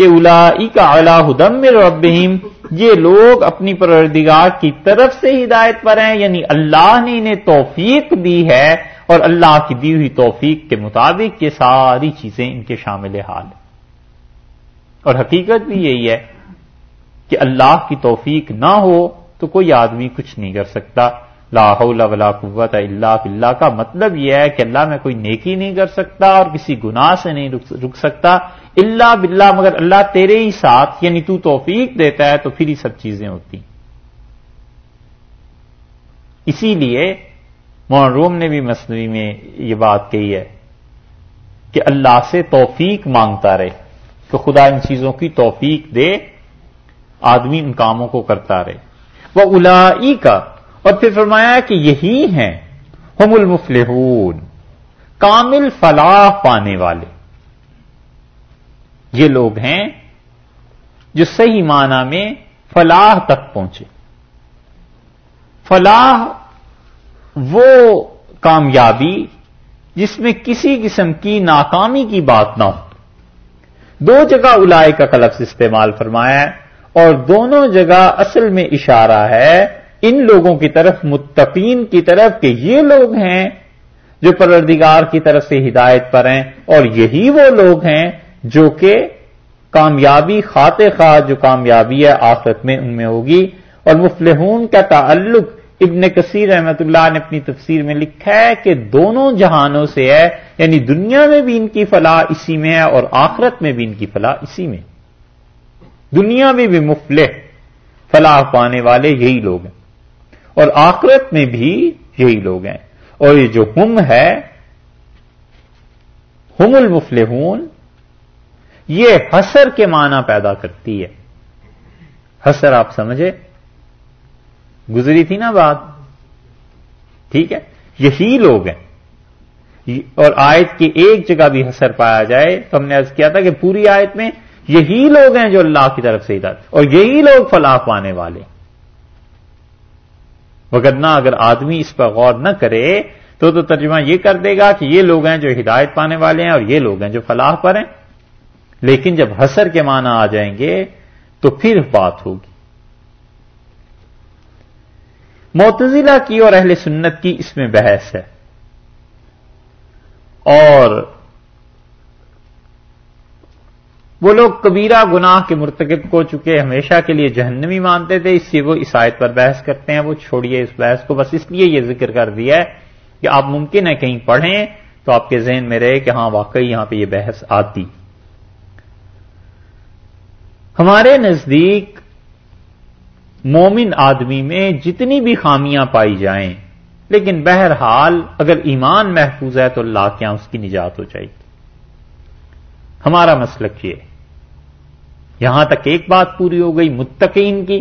کہ الائی کا اعلیٰ ہدم ربہم، یہ لوگ اپنی پروردگار کی طرف سے ہدایت پر ہیں یعنی اللہ نے انہیں توفیق دی ہے اور اللہ کی دی ہوئی توفیق کے مطابق یہ ساری چیزیں ان کے شامل حال ہیں۔ اور حقیقت بھی یہی ہے کہ اللہ کی توفیق نہ ہو تو کوئی آدمی کچھ نہیں کر سکتا۔ لا حول ولا قوت الا باللہ کا مطلب یہ ہے کہ اللہ میں کوئی نیکی نہیں کر سکتا اور کسی گناہ سے نہیں رک سکتا اللہ باللہ، مگر اللہ تیرے ہی ساتھ یعنی تو توفیق دیتا ہے تو پھر ہی سب چیزیں ہوتی اسی لیے روم نے بھی مصنوعی میں یہ بات کہی ہے کہ اللہ سے توفیق مانگتا رہے، کہ خدا ان چیزوں کی توفیق دے، آدمی ان کاموں کو کرتا رہے۔ وہ الائی کا اور پھر فرمایا کہ یہی ہیں ہم المفلحون، کامل فلاح پانے والے۔ یہ لوگ ہیں جو صحیح معنی میں فلاح تک پہنچے۔ فلاح وہ کامیابی جس میں کسی قسم کی ناکامی کی بات نہ ہو۔ دو جگہ الائے کا کلفظ استعمال فرمایا اور دونوں جگہ اصل میں اشارہ ہے ان لوگوں کی طرف، متقین کی طرف کہ یہ لوگ ہیں جو پروردگار کی طرف سے ہدایت پر ہیں اور یہی وہ لوگ ہیں جو کہ کامیابی خاط خواہ جو کامیابی ہے آخرت میں ان میں ہوگی۔ اور مفلحون کا تعلق ابن کثیر احمد اللہ نے اپنی تفسیر میں لکھا ہے کہ دونوں جہانوں سے ہے یعنی دنیا میں بھی ان کی فلاح اسی میں ہے اور آخرت میں بھی ان کی فلاح اسی میں۔ دنیا میں بھی مفلح، فلاح پانے والے یہی لوگ ہیں۔ اور آخرت میں بھی یہی لوگ ہیں۔ اور یہ جو ہم ہے، ہم المفلحون، یہ حسر کے معنی پیدا کرتی ہے۔ حسر آپ سمجھے؟ گزری تھی نا بات؟ ٹھیک ہے؟ یہی لوگ ہیں۔ اور آیت کی ایک جگہ بھی حسر پایا جائے تو ہم نے ارض کیا تھا کہ پوری آیت میں یہی لوگ ہیں جو اللہ کی طرف سے ہدایت، اور یہی لوگ فلاح پانے والے۔ وغیرہ اگر آدمی اس پر غور نہ کرے تو تو ترجمہ یہ کر دے گا کہ یہ لوگ ہیں جو ہدایت پانے والے ہیں اور یہ لوگ ہیں جو فلاح پر ہیں۔ لیکن جب حسر کے معنی آ جائیں گے تو پھر بات ہوگی۔ معتزلہ کی اور اہل سنت کی اس میں بحث ہے۔ اور وہ لوگ کبیرہ گناہ کے مرتکب کو چکے ہمیشہ کے لیے جہنمی مانتے تھے، اس سے وہ عیسائیت پر بحث کرتے ہیں، وہ چھوڑیے اس بحث کو، بس اس لیے یہ ذکر کر دیا ہے کہ آپ ممکن ہے کہیں پڑھیں تو آپ کے ذہن میں رہے کہ ہاں واقعی یہاں پہ یہ بحث آتی۔ ہمارے نزدیک مومن آدمی میں جتنی بھی خامیاں پائی جائیں، لیکن بہرحال اگر ایمان محفوظ ہے تو اللہ کیا ہاں اس کی نجات ہو جائے گی۔ ہمارا مسلک یہ یہاں تک ایک بات پوری ہو گئی متقین کی۔